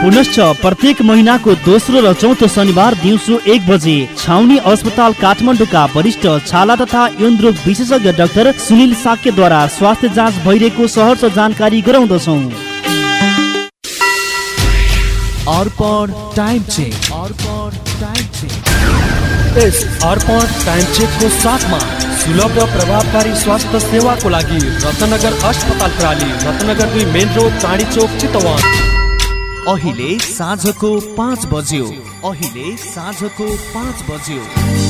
पुनश्च प्रत्येक महिनाको दोस्रो र चौथो शनिबार दिउँसो एक बजे छाउनी अस्पताल काठमाडौँका वरिष्ठ छाला तथा यौनरोग विशेषज्ञ डाक्टर सुनिल साक्यद्वारा स्वास्थ्य जाँच भइरहेको सहर जानकारी गराउँदछौ। Arpan time check. Arpan time check. यस अर्पण टाइम चेकको साथमा सुलभ र प्रभावकारी स्वास्थ्य सेवाको लागि रत्नगर अस्पताल प्राली रत्नगर दुई मेन रोड चाँडी चोक चितवन। अहिले साँझको पाँच बज्यो। अहिले साँझको पाँच बज्यो।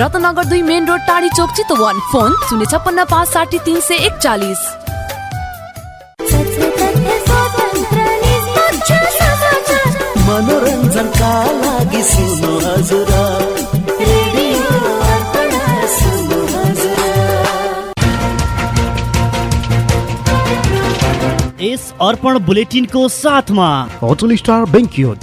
रत्नगर दुई मेन रोड टाढी चोक चितवन। फोन शून्य छप्पन्न पाँच साठी तिन सय एकचालिस। मनोरञ्जनका लागि सुन्नु हजुर। यस अर्पण बुलेटिनको साथमा होटल स्टार बेङ्क्युट।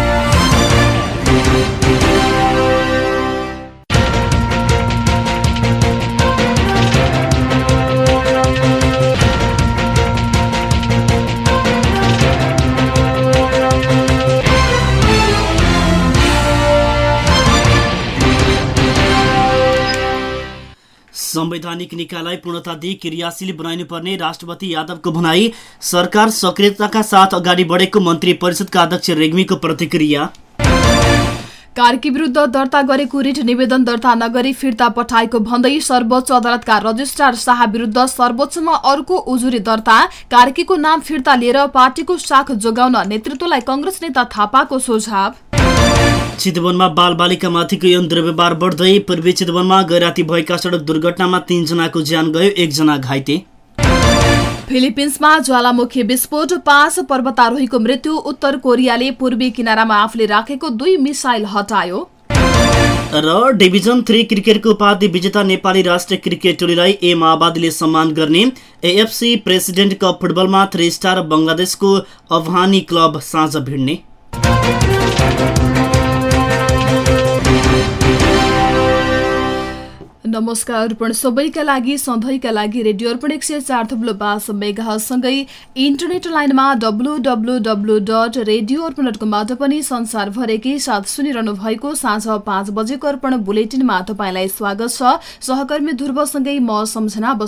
संवैधानिक निकायलाई पूर्णता दिई क्रियाशील बनाइनुपर्ने राष्ट्रपति यादवको भनाई सरकार सक्रियताका साथ अगाडि बढेको मन्त्री परिषदका अध्यक्ष रेग्मीको प्रतिक्रिया। कार्की विरुद्ध दर्ता गरेको रिट निवेदन दर्ता नगरी फिर्ता पठाएको भन्दै सर्वोच्च अदालतका रजिस्ट्रार शाह विरुद्ध सर्वोच्चमा अर्को उजुरी दर्ता कार्कीको नाम फिर्ता लिएर पार्टीको साख जोगाउन नेतृत्वलाई कंग्रेस नेता थापाको सुझाव। चितवनमा बाल बालिकामाथिको यौन दुर्व्यवहार बढ्दै पूर्वी चितवनमा गैराती भएका सडक दुर्घटनामा तीनजनाको ज्यान गयो एकजना घाइते। फिलिपिन्समा ज्वालामुखी विस्फोट पाँच पर्वतारोहीको मृत्यु उत्तर कोरियाले पूर्वी किनारामा आफूले राखेको दुई मिसाइल हटायो। र डिभिजन थ्री क्रिकेटको उपाधि विजेता नेपाली राष्ट्रिय क्रिकेट टोलीलाई ए माओवादीले सम्मान गर्ने एएफसी प्रेसिडेन्ट कप फुटबलमा थ्री स्टार बङ्गलादेशको अफहानी क्लब साँझ भिड्ने। नमस्कार अर्पण सबैका लागि सधैँका लागि रेडियो अर्पण एक सय चार थुप्लो पाँच मेगासँगै इन्टरनेट लाइनमा W W W dot radio Arpan dot कमबाट पनि संसारभरेकै साथ सुनिरहनु भएको साँझ पाँच बजेको अर्पण बुलेटिनमा तपाईँलाई स्वागत छ। सहकर्मी ध्रुवसँगै म सम्झना अब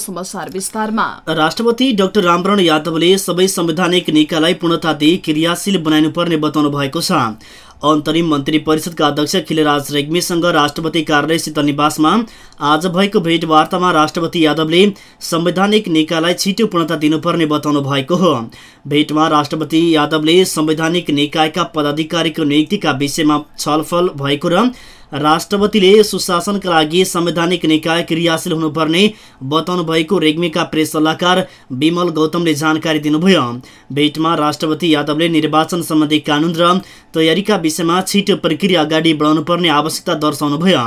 विस्तारमा। राष्ट्रपति डाक्टर रामवरण यादवले सबै संवैधानिक निकायलाई पूर्णता दिई क्रियाशील बनाइनुपर्ने बताउनु भएको छ। अन्तरिम मन्त्री परिषदका अध्यक्ष खिलराज रेग्मीसँग राष्ट्रपति कार्यालय शीतल निवासमा आज भएको भेटवार्तामा राष्ट्रपति यादवले संवैधानिक निकायलाई छिटो पूर्णता दिनुपर्ने बताउनु भएको हो। भेटमा राष्ट्रपति यादवले संवैधानिक निकायका पदाधिकारीको नियुक्तिका विषयमा छलफल भएको र राष्ट्रपतिले सुशासनका लागि संवैधानिक निकाय क्रियाशील हुनुपर्ने बताउनु भएको रेग्मीका प्रेस सल्लाहकार विमल गौतमले जानकारी दिनुभयो। भेटमा राष्ट्रपति यादवले निर्वाचन सम्बन्धी कानुन र तयारीका विषयमा छिटो प्रक्रिया अगाडि बढाउनु पर्ने आवश्यकता दर्शाउनुभयो।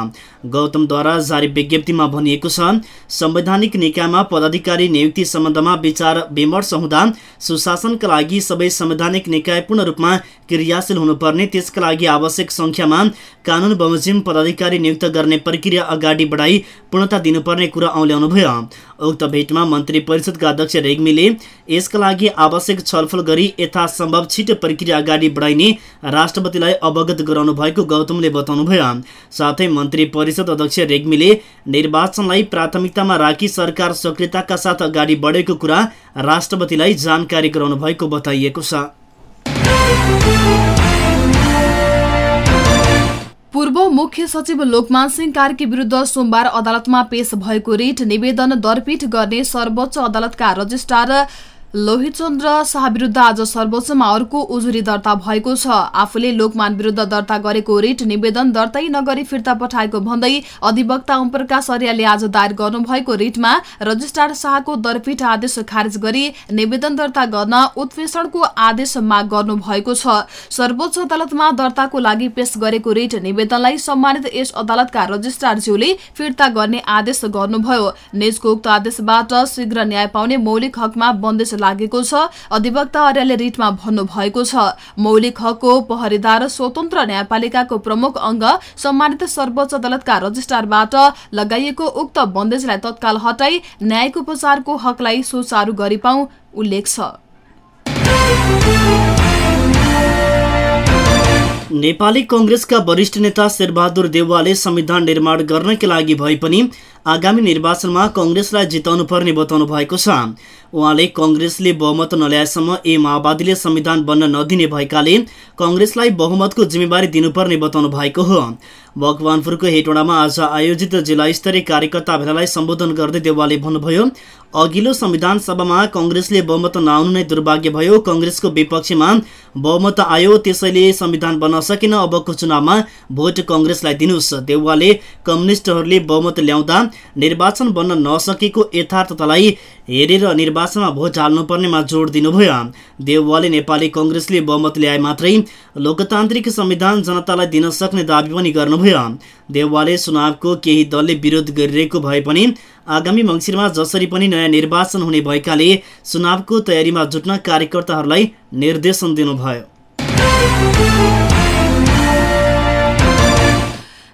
गौतमद्वारा जारी विज्ञप्तिमा भनिएको छ संवैधानिक निकायमा पदाधिकारी नियुक्ति सम्बन्धमा विचार विमर्श हुँदा सुशासनका लागि सबै संवैधानिक निकाय पूर्ण रूपमा क्रियाशील हुनुपर्ने त्यसका लागि आवश्यक सङ्ख्यामा कानुन बमोजिम पदाधिकारी नियुक्त गर्ने प्रक्रिया अगाडि बढाई पूर्णता दिनुपर्ने कुरा औल्याउनुभयो उक्त भेटमा मन्त्री परिषदका अध्यक्ष रेग्मीले यसका लागि आवश्यक छलफल गरी यथासम्भव छिटो प्रक्रिया अगाडि बढाइने राष्ट्रपतिलाई अवगत गराउनु भएको गौतमले बताउनुभयो साथै मन्त्री परिषद अध्यक्ष रेग्मीले निर्वाचनलाई प्राथमिकतामा राखी सरकार सक्रियताका साथ अगाडि बढेको कुरा राष्ट्रपतिलाई जानकारी गराउनु भएको बताइएको छ। मुख्य सचिव लोकमान सिंह कार्की विरूद्ध सोमबार अदालतमा पेश भएको रिट निवेदन दरपीठ गर्ने सर्वोच्च अदालतका रजिस्ट्रार लोहितचन्द्र शाह विरूद्ध आज सर्वोच्चमा अर्को उजुरी दर्ता भएको छ। आफूले लोकमान विरूद्ध दर्ता गरेको रिट निवेदन दर्तै नगरी फिर्ता पठाएको भन्दै अधिवक्ता ओमप्रकाश अर्याले आज दायर गर्नुभएको रिटमा रजिस्ट्रार शाहको दरपीठ आदेश खारेज गरी निवेदन दर्ता गर्न उत्प्रेषणको आदेश माग गर्नु भएको छ। सर्वोच्च अदालतमा दर्ताको लागि पेश गरेको रिट निवेदनलाई सम्मानित यस अदालतका रजिस्ट्रारज्यूले फिर्ता गर्ने आदेश गर्नुभयो। निजको उक्त आदेशबाट शीघ्र न्याय पाउने मौलिक हकमा बन्देज लागेको छ। अधिवक्ता अर्याले रिटमा भन्नुभएको छ मौलिक हकको पहरेदार स्वतन्त्र न्यायपालिकाको प्रमुख अङ्ग सम्मानित सर्वोच्च अदालतका रजिस्ट्रारबाट लगाइएको उक्त बन्देजलाई तत्काल हटाई न्यायिक उपचारको हकलाई सुचारू गरिपाउ उल्लेख छ। नेपाली कङ्ग्रेसका वरिष्ठ नेता शेरबहादुर देउवाले संविधान निर्माण गर्नका लागि भए पनि आगामी निर्वाचनमा कङ्ग्रेसलाई जिताउनु पर्ने बताउनु भएको छ। उहाँले कङ्ग्रेसले बहुमत नल्याएसम्म ए माओवादीले संविधान बन्न नदिने भएकाले कङ्ग्रेसलाई बहुमतको जिम्मेवारी दिनुपर्ने बताउनु भएको हो। भगवानपुरको हेटोडामा आज आयोजित जिल्ला स्तरीय कार्यकर्ता भेलालाई सम्बोधन गर्दै देवालले भन्नुभयो अघिल्लो संविधान सभामा कङ्ग्रेसले बहुमत नआउनु नै दुर्भाग्य भयो। कङ्ग्रेसको विपक्षमा बहुमत आयो त्यसैले संविधान बन्न सकेन। अबको चुनावमा भोट कङ्ग्रेसलाई दिनुहोस्। देउवाले कम्युनिस्टहरूले बहुमत ल्याउँदा निर्वाचन बन्न नसकेको यथार्थतालाई हेरेर निर्वाचनमा भोट हाल्नुपर्नेमा जोड दिनुभयो। देउवाले नेपाली कङ्ग्रेसले बहुमत ल्याए मात्रै लोकतान्त्रिक संविधान जनतालाई दिन सक्ने दावी पनि गर्नुभयो। देउवाले चुनावको केही दलले विरोध गरिरहेको भए पनि आगामी मङ्सिरमा जसरी पनि नयाँ निर्वाचन हुने भएकाले चुनावको तयारीमा जुट्न कार्यकर्ताहरूलाई निर्देशन दिनुभयो।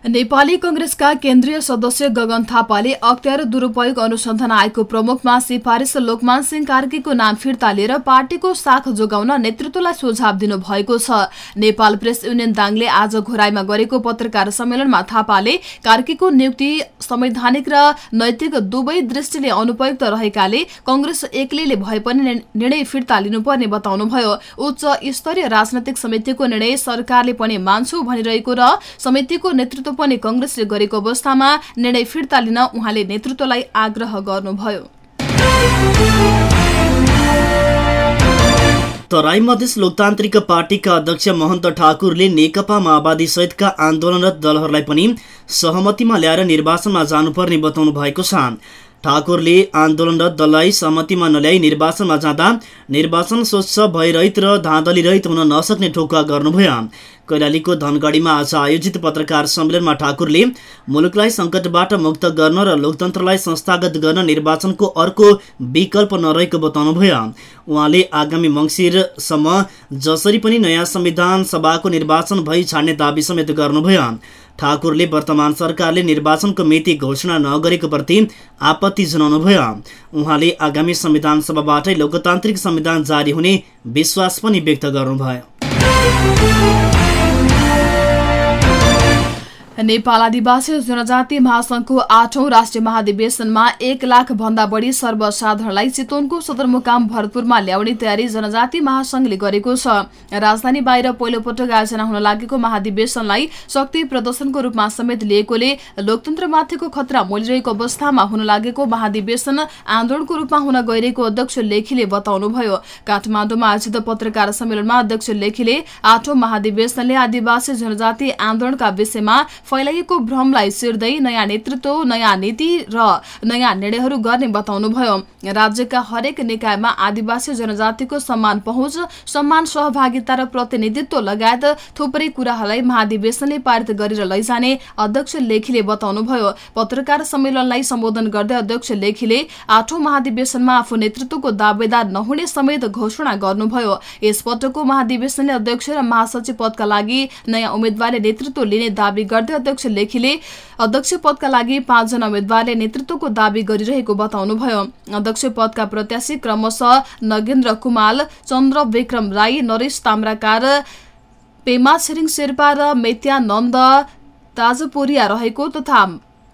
नेपाली कंग्रेसका केन्द्रीय सदस्य गगन थापाले अख्तियार दुरूपयोग अनुसन्धान आयोगको प्रमुखमा सिफारिस लोकमान सिंह कार्कीको नाम फिर्ता लिएर पार्टीको साख जोगाउन नेतृत्वलाई सुझाव दिनुभएको छ। नेपाल प्रेस युनियन दाङले आज घोराईमा गरेको पत्रकार सम्मेलनमा थापाले कार्कीको नियुक्ति संवैधानिक र नैतिक दुवै दृष्टिले अनुपयुक्त रहेकाले कंग्रेस एक्लैले भए पनि निर्णय फिर्ता लिनुपर्ने बताउनुभयो। उच्च स्तरीय राजनैतिक समितिको निर्णय सरकारले पनि मान्छु भनिरहेको र समितिको नेतृत्व पनि कंग्रेसले गरेको अवस्थामा निर्णय फिर्ता लिन उहाँले नेतृत्वलाई आग्रह गर्नुभयो। तराई मधेस लोकतान्त्रिक पार्टीका अध्यक्ष महन्त ठाकुरले नेकपा माओवादी सहितका आन्दोलनरत दलहरूलाई पनि सहमतिमा ल्याएर निर्वाचनमा जानुपर्ने बताउनु भएको छ। ठाकुरले आन्दोलनरत दललाई सहमतिमा नल्याई निर्वाचनमा जाँदा निर्वाचन स्वच्छ भयरहित र धाँधली रहित हुन नसक्ने ठोकुवा गर्नुभयो। कैलालीको धनगढीमा आज आयोजित पत्रकार सम्मेलनमा ठाकुरले मुलुकलाई सङ्कटबाट मुक्त गर्न र लोकतन्त्रलाई संस्थागत गर्न निर्वाचनको अर्को विकल्प नरहेको बताउनुभयो। उहाँले आगामी मङ्सिरसम्म जसरी पनि नयाँ संविधान सभाको निर्वाचन भई छाड्ने दावी समेत गर्नुभयो। ठाकुरले वर्तमान सरकारले निर्वाचनको मिति घोषणा नगरेको प्रति आपत्ति जनाउनुभयो उहाँले आगामी संविधान सभाबाटै लोकतान्त्रिक संविधान जारी हुने विश्वास पनि व्यक्त गर्नुभयो। नेपाल आदिवासी जनजाति महासंघको आठौं राष्ट्रिय महाधिवेशनमा एक लाख भन्दा बढी सर्वसाधारणलाई चितवनको सदरमुकाम भरतपुरमा ल्याउने तयारी जनजाति महासंघले गरेको छ। राजधानी बाहिर पहिलो पटक आयोजना हुन लागेको महाधिवेशनलाई शक्ति प्रदर्शनको रूपमा समेत लिएकोले लोकतन्त्रमाथिको खतरा मोलिरहेको अवस्थामा हुन लागेको महाधिवेशन आन्दोलनको रूपमा हुन गइरहेको अध्यक्ष लेखीले बताउनुभयो। काठमाडौँमा आयोजित पत्रकार सम्मेलनमा अध्यक्ष लेखीले आठौं महाधिवेशनले आदिवासी जनजाति आन्दोलनका विषयमा फैलाइएको भ्रमलाई सिर्दै नयाँ नेतृत्व नयाँ नीति र नयाँ निर्णयहरू गर्ने बताउनुभयो। राज्यका हरेक निकायमा आदिवासी जनजातिको सम्मान पहुँच सम्मान सहभागिता र प्रतिनिधित्व लगायत थुप्रै कुराहरूलाई महाधिवेशनले पारित गरेर लैजाने अध्यक्ष लेखीले बताउनुभयो। पत्रकार सम्मेलनलाई सम्बोधन गर्दै अध्यक्ष लेखीले आठौं महाधिवेशनमा आफू नेतृत्वको दावेदार नहुने समेत घोषणा गर्नुभयो। यसपटकको महाधिवेशनले अध्यक्ष र महासचिव पदका लागि नयाँ उम्मेद्वारले नेतृत्व लिने दावी गर्दै अध्यक्ष लेखीले अध्यक्ष पदका लागि पाँचजना उम्मेद्वारले नेतृत्वको दावी गरिरहेको बताउनुभयो। अध्यक्ष पदका प्रत्याशी क्रमशः नगेन्द्र कुमाल चन्द्र विक्रम राई नरेश ताम्राकार पेमा छिरिङ शेर्पा र मेत्यानन्द ताजपुरिया रहेको तथा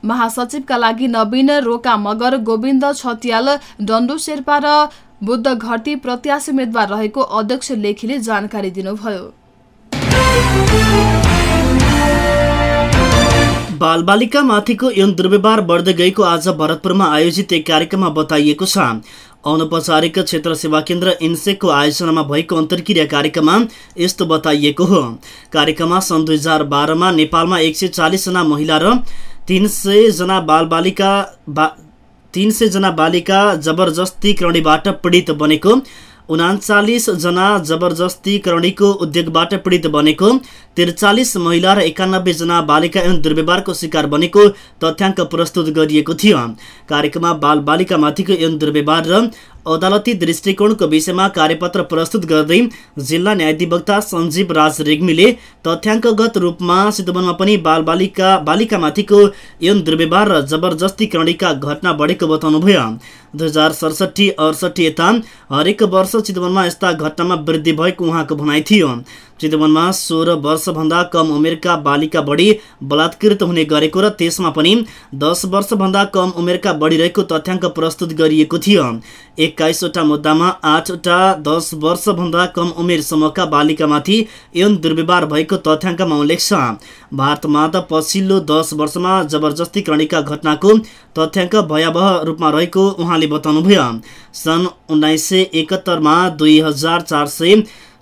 महासचिवका लागि नवीन रोका मगर गोविन्द छतियाल डन्डु शेर्पा र बुद्ध घटी प्रत्याशी उम्मेद्वार रहेको अध्यक्ष लेखीले जानकारी दिनुभयो। बालबालिका माथिको यौन दुर्व्यवहार बढ्दै गएको आज भरतपुरमा आयोजित एक कार्यक्रममा बताइएको छ। अनौपचारिक क्षेत्र सेवा केन्द्र इन्सेकको आयोजनामा भएको अन्तर्क्रिया कार्यक्रममा यस्तो बताइएको हो। कार्यक्रममा सन् दुई हजार बाह्रमा नेपालमा एक सय चालिसजना महिला र तिन सयजना बालबालिका बा तिन सयजना बालिका जबरजस्तीकरणीबाट पीडित बनेको उनाचालिसजना जबरजस्तीकरणीको उद्योगबाट पीडित बनेको त्रिचालिस महिला र एकानब्बेजना बालिका एवं दुर्व्यवहारको शिकार बनेको तथ्याङ्क प्रस्तुत गरिएको थियो। कार्यक्रममा बाल बालिकामाथिको यौन दुर्व्यवहार र अदालती दृष्टिकोणको विषयमा कार्यपत्र प्रस्तुत गर्दै जिल्ला न्यायाधिवक्ता सञ्जीव राज रेग्मीले तथ्याङ्कगत रूपमा चितवनमा पनि बाल बालिका बालिकामाथिको यौन दुर्व्यवहार र जबरजस्तीकरणीका घटना बढेको बताउनुभयो। दुई हजार सडसठी अडसठी यता हरेक वर्ष चितवनमा यस्ता घटनामा वृद्धि भएको उहाँको भनाइ थियो। चितवनमा सोह्र वर्षभन्दा कम उमेरका बालिका बढी बलात्कृत हुने गरेको र त्यसमा पनि दस वर्षभन्दा कम उमेरका बढिरहेको तथ्याङ्क प्रस्तुत गरिएको थियो। एक्काइसवटा मुद्दामा आठवटा दस वर्षभन्दा कम उमेर समूहका बालिकामाथि यौन दुर्व्यवहार भएको तथ्याङ्कमा उल्लेख छ। भारतमा त पछिल्लो दस वर्षमा जबरजस्तीकरणीका घटनाको तथ्याङ्क भयावह रूपमा रहेको उहाँले बताउनुभयो। सन् उन्नाइस सय एकहत्तरमा दुई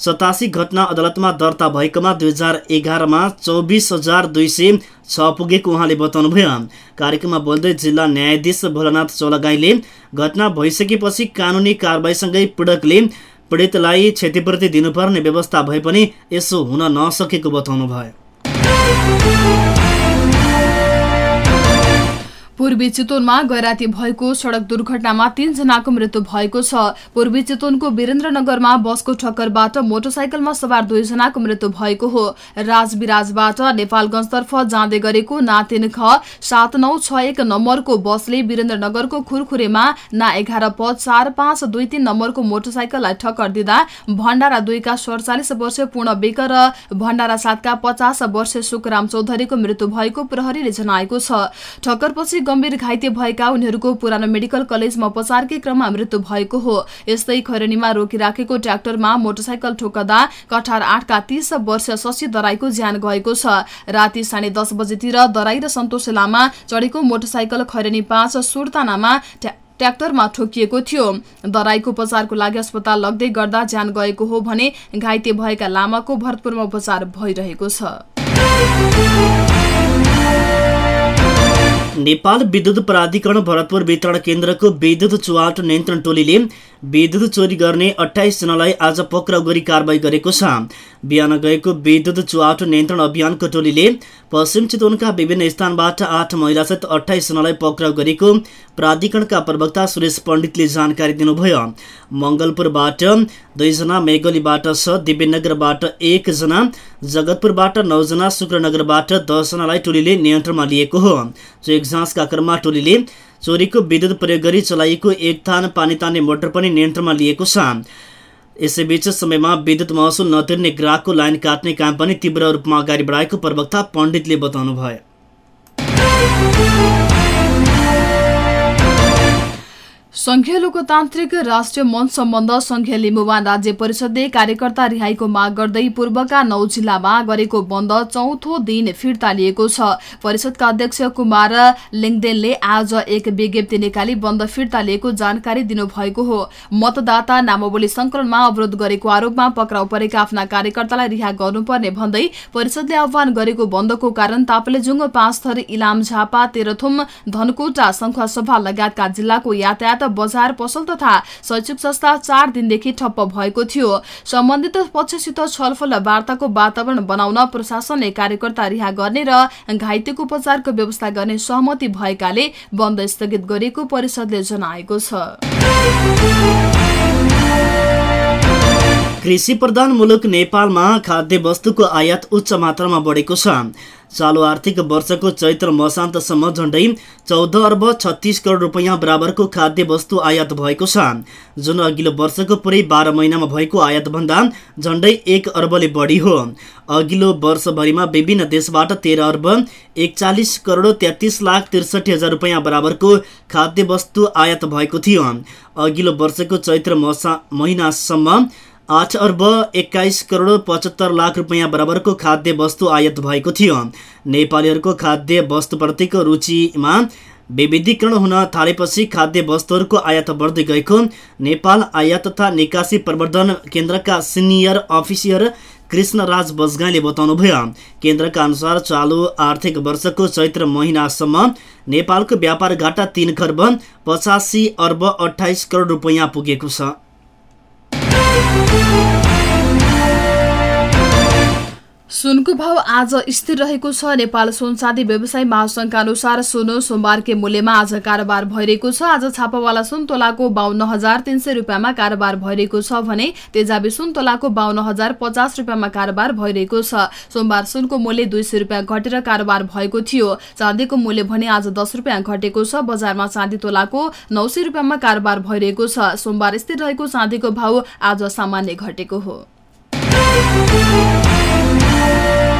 सतासी घटना अदालतमा दर्ता भएकोमा दुई हजार एघारमा चौबिस हजार दुई सय छ पुगेको उहाँले बताउनुभयो। कार्यक्रममा बोल्दै जिल्ला न्यायाधीश भोलानाथ चौलागाईले घटना भइसकेपछि कानुनी कारवाहीसँगै पीडकले पीडितलाई क्षतिपूर्ति दिनुपर्ने व्यवस्था भए पनि यसो हुन नसकेको बताउनुभयो। पूर्वी चितवनमा गैराती भएको सड़क दुर्घटनामा तीनजनाको मृत्यु भएको छ। पूर्वी चितवनको वीरेन्द्रनगरमा बसको ठक्करबाट मोटरसाइकलमा सवार दुईजनाको मृत्यु भएको हो। राजविराजबाट नेपालगंजतर्फ जाँदै गरेको ना तीन ख सात नौ छ एक नम्बरको बसले वीरेन्द्रनगरको खुरखुरेमा ना एघार प चार पाँच दुई तीन नम्बरको मोटरसाइकललाई ठक्कर दिँदा भण्डारा दुईका सडचालिस वर्षीय पूर्ण बेक र भण्डारा सातका पचास वर्षीय सुकराम चौधरीको मृत्यु भएको प्रहरीले जनाएको छ। गम्भीर घाइते भएका उनीहरूको पुरानो मेडिकल कलेजमा उपचारकै क्रममा मृत्यु भएको हो। यस्तै खैरनीमा रोकिराखेको ट्र्याक्टरमा मोटरसाइकल ठोक्दा कठार आठका तीस वर्ष शशी दराईको ज्यान गएको छ। राति साढे दस बजेतिर दराई र सन्तोष लामा चढेको मोटरसाइकल खैरनी पाँच सुर्तानामा ट्र्याक्टरमा ठोकिएको थियो। दराईको उपचारको लागि अस्पताल लग्दै गर्दा ज्यान गएको हो भने घाइते भएका लामाको भरतपुरमा उपचार भइरहेको छ। नेपाल विद्युत प्राधिकरण भरतपुर वितरण केन्द्रको विद्युत चुहाट नियन्त्रण टोलीले विद्युत चोरी गर्ने अठाइसजनालाई आज पक्राउ गरी कारवाही गरेको छ बिहान गएको विद्युत चुहाट नियन्त्रण अभियानको टोलीले पश्चिम चितवनका विभिन्न स्थानबाट आठ महिलासहित अठाइसजनालाई पक्राउ गरेको प्राधिकरणका प्रवक्ता सुरेश पण्डितले जानकारी दिनुभयो मङ्गलपुरबाट दुईजना मेघलीबाट छ दिव्यनगरबाट एकजना जगतपुरबाट नौजना शुक्रनगरबाट दसजनालाई टोलीले नियन्त्रणमा लिएको हो चेक जाँचका क्रममा टोलीले चोरीको विद्युत प्रयोग गरी चलाइएको एक थान पानी तान्ने मोटर पनि नियन्त्रणमा लिएको छ यसैबीच समयमा विद्युत महसुल नतिर्ने ग्राहकको लाइन काट्ने काम पनि तीव्र रूपमा अगाडि बढाएको प्रवक्ता पण्डितले बताउनुभयो। संघीय लोकतान्त्रिक राष्ट्रिय मञ्च सम्बन्ध संघीय लिम्बुवान राज्य परिषदले कार्यकर्ता रिहाईको माग गर्दै पूर्वका नौ जिल्लामा गरेको बन्द चौथो दिन फिर्ता लिएको छ। परिषदका अध्यक्ष कुमार लिङदेनले आज एक विज्ञप्ति निकाली बन्द फिर्ता लिएको जानकारी दिनुभएको हो। मतदाता नामावली संकलनमा अवरोध गरेको आरोपमा पक्राउ परेका आफ्ना कार्यकर्तालाई रिहा गर्नुपर्ने भन्दै परिषदले आह्वान गरेको बन्दको कारण तापलेजुङ पाँच थरी इलाम झापा तेह्रथुम धनकोटा सभा लगायतका जिल्लाको यातायात बजार पसल तथा शैक्षिक संस्था चार दिनदेखि ठप्प भएको थियो। सम्बन्धित पक्षसित छलफल वार्ताको वातावरण बनाउन प्रशासनले कार्यकर्ता रिहा गर्ने र घाइतेको उपचारको व्यवस्था गर्ने सहमति भएकाले बन्द स्थगित गरिएको परिषदले जनाएको छ। कृषि प्रधान मुलुक नेपालमा खाद्य वस्तुको आयात उच्च मात्रामा बढेको छ। चालु आर्थिक वर्षको चैत्र मसान्तसम्म झण्डै चौध अर्ब छत्तिस करोड रुपियाँ बराबरको खाद्य वस्तु आयात भएको छ। जुन अघिल्लो वर्षको पुरै बाह्र महिनामा भएको आयातभन्दा झण्डै एक अर्बले बढी हो। अघिल्लो वर्षभरिमा विभिन्न देशबाट तेह्र अर्ब एकचालिस करोड तेत्तिस लाख त्रिसठी हजार रुपियाँ बराबरको खाद्य वस्तु आयात भएको थियो। अघिल्लो वर्षको चैत्र मसा महिनासम्म आठ अर्ब एक्काइस करोड पचहत्तर लाख रुपियाँ बराबरको खाद्य वस्तु आयात भएको थियो। नेपालीहरूको खाद्य वस्तुप्रतिको रुचिमा विविधीकरण हुन थालेपछि खाद्य वस्तुहरूको आयात बढ्दै गएको। नेपाल आयात तथा निकासी प्रवर्धन केन्द्रका सिनियर अफिसियर कृष्णराज बजगाईले बताउनुभयो। केन्द्रका अनुसार चालु आर्थिक वर्षको चैत्र महिनासम्म नेपालको व्यापार घाटा तीन खर्ब पचासी अर्ब अठाइस करोड रुपियाँ पुगेको छ। Thank you. सुनको भाव आज स्थिर रहेको छ। नेपाल सुनसादी व्यवसाय महासंघका अनुसार सुन सोमबारकै मूल्यमा आज कारोबार भइरहेको छ। आज छापावाला सुन तोलाको बाहन्न हजार तीन सय रुपियाँमा कारोबार भइरहेको छ भने तेजाबी सुन तोलाको बाहन्न हजार पचास रुपियाँमा कारोबार भइरहेको छ। सोमबार सुनको मूल्य दुई सय रुपियाँ घटेर कारोबार भएको थियो। चाँदीको मूल्य भने आज दस रुपियाँ घटेको छ। बजारमा चाँदी तोलाको नौ सय कारोबार भइरहेको छ। सोमबार स्थिर रहेको चाँदीको भाव आज सामान्य घटेको हो। Música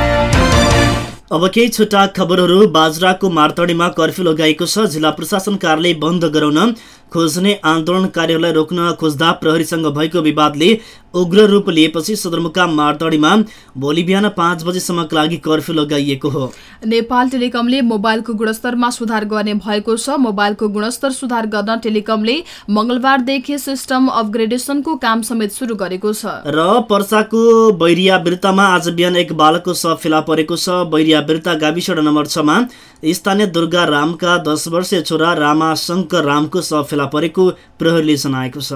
अब केही छुट्टा खबरहरू बाजराको मार्तडीमा कर्फ्यू लगाइएको छ। जिल्ला प्रशासन कार्यालय बन्द गराउन खोज्ने आन्दोलनकारीहरूलाई रोक्न खोज्दा प्रहरीसँग भएको विवादले उग्र रूप लिएपछि सदरमुकाम मारतडीमा भोलि बिहान पाँच बजेसम्मका लागि कर्फ्यू लगाइएको हो। नेपाल टेलिकमले मोबाइलको गुणस्तरमा सुधार गर्ने भएको छ। मोबाइलको गुणस्तर सुधार गर्न टेलिकमले मंगलबारदेखि सिस्टम अपग्रेडेसनको काम समेत सुरु गरेको छ। र पर्साको बैरिया वृत्तमा आज बिहान एक बालकको शव फेला परेको छ। बैरिया वृत्त गाविस नम्बर छमा स्थानीय दुर्गा रामका दस वर्षीय छोरा रामा शङ्कर रामको शव फेला परेको प्रहरीले जनाएको छ।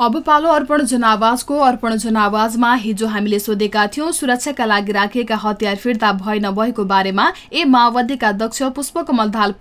अब पालो अर्पण जनावाजको अर्पण जनावाजमा हिजो हामीले सोधेका थियौं सुरक्षाका लागि राखिएका हतियार फिर्ता भए नभएको बारेमा ए माओवादीका अध्यक्ष पुष्पकमल दाल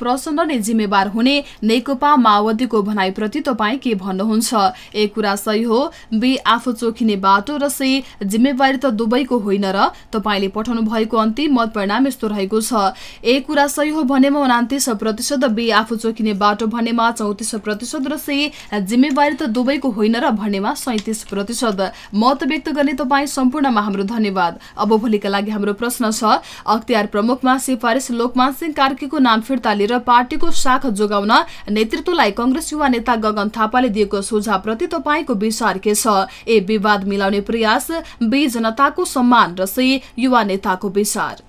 नै जिम्मेवार हुने नेकपा माओवादीको भनाइप्रति तपाईँ के भन्नुहुन्छ? एक कुरा सही हो बी आफू चोखिने बाटो र सी जिम्मेवारी त दुवैको होइन र तपाईँले पठाउनु भएको अन्तिम मत परिणाम यस्तो रहेको छ। एक कुरा सही हो भनेमा उनातिस प्रतिशत बी आफू चोखिने बाटो भनेमा चौतिस प्रतिशत र सी जिम्मेवारी त दुवैको होइन र भन्नेमा सैतिस प्रतिशत। मत व्यक्त गर्ने तपाईँ सम्पूर्णमा हाम्रो धन्यवाद। अब भोलिका लागि हाम्रो प्रश्न छ अख्तियार प्रमुखमा सिफारिस लोकमान सिंह कार्कीको नाम फिर्ता लिएर पार्टीको शाख जोगाउन नेतृत्वलाई कंग्रेस युवा नेता गगन थापाले दिएको सुझावप्रति तपाईँको विचार के छ? ए विवाद मिलाउने प्रयास बी जनताको सम्मान र सी युवा नेताको विचार।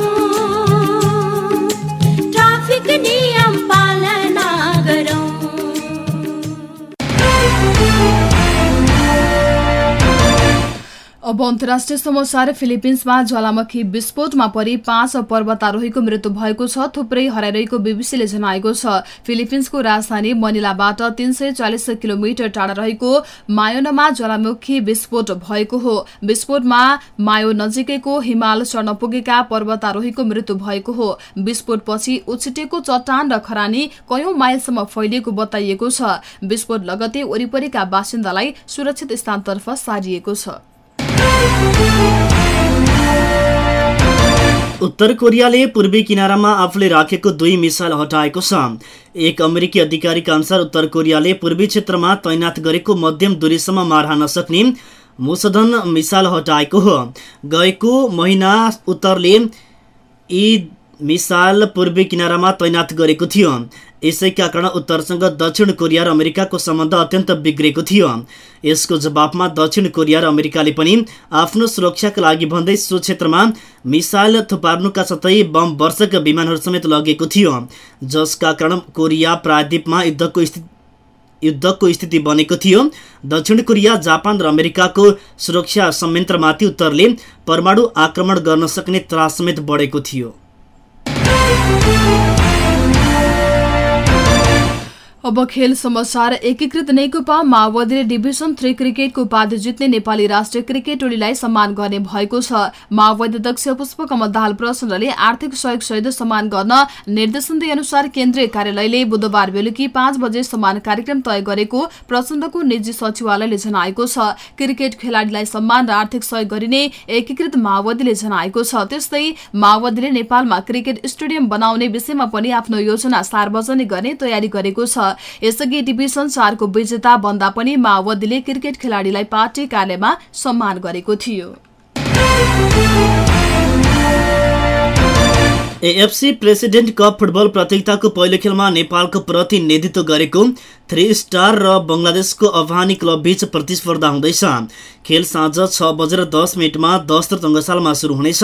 अब अन्तर्राष्ट्रिय समाचार फिलिपिन्समा ज्वालामुखी विस्फोटमा परि पाँच पर्वतारोहीको मृत्यु भएको छ थुप्रै हराइरहेको बीबीसीले जनाएको छ। फिलिपिन्सको राजधानी मनिलाबाट तीन सय चालिस किलोमिटर टाढा रहेको मायोनमा ज्वालामुखी विस्फोट भएको हो। विस्फोटमा मायो नजिकैको हिमाल चढ्न पुगेका पर्वतारोहीको मृत्यु भएको हो। विस्फोटपछि उछिटेको चट्टान र खरानी कयौं माइलसम्म फैलिएको बताइएको छ। विस्फोट लगतै वरिपरिका बासिन्दालाई सुरक्षित स्थानतर्फ सारिएको छ। उत्तर कोरियाले पूर्वी किनारामा आफूले राखेको दुई मिसाइल हटाएको छ। एक अमेरिकी अधिकारीका अनुसार उत्तर कोरियाले पूर्वी क्षेत्रमा तैनात गरेको मध्यम दूरीसम्म मार हान्न सक्ने मुसदन मिसाइल हटाएको हो। गएको महिना उत्तरले यी मिसाइल पूर्वी किनारामा तैनात गरेको थियो। यसैका कारण उत्तरसँग दक्षिण कोरिया र अमेरिकाको सम्बन्ध अत्यन्त बिग्रेको थियो। यसको जवाफमा दक्षिण कोरिया र अमेरिकाले पनि आफ्नो सुरक्षाका लागि भन्दै सो क्षेत्रमा मिसाइल थुपार्नुका साथै बम वर्षक विमानहरू समेत लगेको थियो। जसका कारण कोरिया प्रायद्वीपमा युद्धको स्थिति युद्धको स्थिति बनेको थियो। दक्षिण कोरिया जापान र अमेरिकाको सुरक्षा संयन्त्रमाथि उत्तरले परमाणु आक्रमण गर्न सक्ने त्रास समेत बढेको थियो। Thank you. अब खेल समाचार एकीकृत नेकपा माओवादीले डिभिजन थ्री क्रिकेटको उपाधि जित्ने नेपाली राष्ट्रिय क्रिकेट टोलीलाई सम्मान गर्ने भएको छ। माओवादी अध्यक्ष पुष्पकमल दाहाल प्रचण्डले आर्थिक सहयोग सहित सम्मान गर्न निर्देशन दिए अनुसार केन्द्रीय कार्यालयले बुधबार बेलुकी पाँच बजे सम्मान कार्यक्रम तय गरेको प्रचण्डको निजी सचिवालयले जनाएको छ। क्रिकेट खेलाड़ीलाई सम्मान र आर्थिक सहयोग गरिने एकीकृत माओवादीले जनाएको छ। त्यस्तै माओवादीले नेपालमा क्रिकेट स्टेडियम बनाउने विषयमा पनि आफ्नो योजना सार्वजनिक गर्ने तयारी गरेको छ। यसअघि डिभिजन चारको विजेता बन्दा पनि माओवादीले क्रिकेट खेलाड़ीलाई पार्टी कार्यालयमा सम्मान गरेको थियो। एएफसी प्रेसिडेन्ट कप फुटबल प्रतियोगिताको पहिलो खेलमा नेपालको प्रतिनिधित्व गरेको थ्री स्टार र बङ्गलादेशको अफहानी क्लब बीच प्रतिस्पर्धा हुँदैछ। खेल साँझ छ बजेर दस मिनटमा दस रङ्गशालामा सुरु हुनेछ।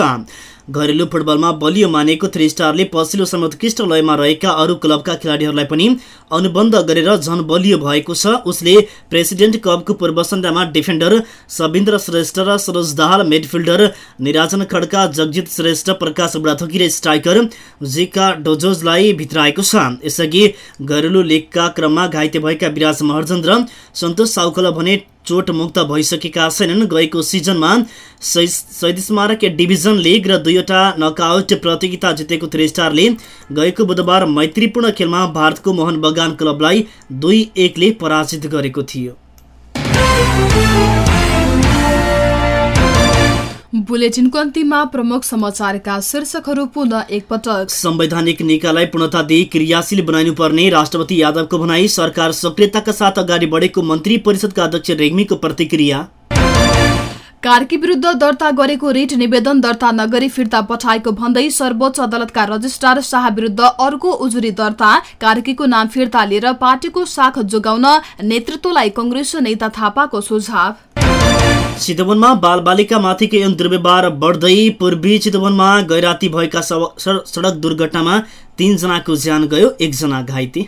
घरेलु फुटबलमा बलियो मानेको थ्री स्टारले पछिल्लो समय उत्कृष्ट लयमा रहेका अरू क्लबका खेलाडीहरूलाई पनि अनुबन्ध गरेर झन बलियो भएको छ। उसले प्रेसिडेन्ट कपको पूर्व सन्ध्यामा डिफेन्डर सविन्द्र श्रेष्ठ र सरोज दाहाल मिडफिल्डर निराजन खड्का जगजित श्रेष्ठ प्रकाश बुढाथोकी र स्ट्राइकर जिका डोजोजलाई भित्राएको छ। यसअघि घरेलु लिगका क्रममा घाइते भएका विराज महर्जन र सन्तोष साउकल भने चोट मुक्त भइसकेका छैनन्। गएको सिजनमा शहीद स्मारक डिभिजन लिग र दुईवटा नकआउट प्रतियोगिता जितेको थ्री स्टारले गएको बुधबार मैत्रीपूर्ण खेलमा भारतको मोहन बगान क्लबलाई दुई एकले पराजित गरेको थियो। बुलेटिनको अन्तिममा प्रमुख समाचारका शीर्षकहरू पुनः एकपटक। संवैधानिक निकायलाई पूर्णता दिई क्रियाशील बनाइनुपर्ने राष्ट्रपति यादवको भनाई सरकार सक्रियताका साथ अगाडि बढेको मन्त्री परिषदका अध्यक्ष रेग्मीको प्रतिक्रिया। कार्की विरुद्ध दर्ता गरेको रिट निवेदन दर्ता नगरी फिर्ता पठाएको भन्दै सर्वोच्च अदालतका रजिस्ट्रार शाह विरुद्ध अर्को उजुरी दर्ता कार्कीको नाम फिर्ता लिएर पार्टीको साख जोगाउन नेतृत्वलाई कंग्रेस नेता थापाको सुझाव। चितवनमा बालबालिका माथिको यौन दुर्व्यवहार बढ्दै पूर्वी चितवनमा गैराती भएका सडक दुर्घटनामा तीनजनाको ज्यान गयो एकजना घाइते।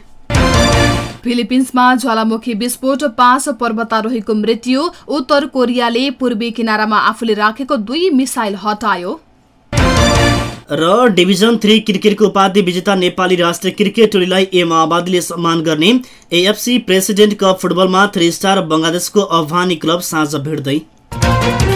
फिलिपिन्समा ज्वालामुखी विस्फोट पाँच पर्वतारोहीको मृत्यु उत्तर कोरियाले पूर्वी किनारामा आफूले राखेको दुई मिसाइल हटायो। र डिभिजन थ्री क्रिकेटको उपाधि विजेता नेपाली राष्ट्रिय क्रिकेट टोलीलाई ए माओवादीले सम्मान गर्ने एएफसी प्रेसिडेन्ट कप फुटबलमा थ्री स्टार बङ्गलादेशको अफगानी क्लब साँझ भिड्दै।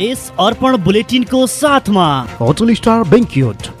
यस अर्पण बुलेटिनको साथमा होटल स्टार बेङ्क्युट।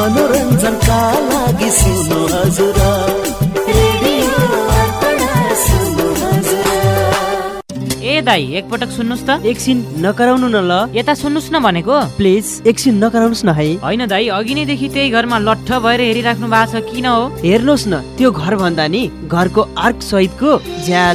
मनोरञ्जनका लागि सुन्नु हजुर ए दाई एकपटक सुन्नुहोस् त एकछिन नकराउनु न ल यता सुन्नुहोस् न भनेको प्लिज एकछिन नकराउनुहोस् न है होइन दाई अघि नैदेखि त्यही घरमा लट्ठ भएर हेरिराख्नु भएको छ किन हो हेर्नुहोस् न त्यो घर भन्दा नि घरको आर्क सहितको झ्याल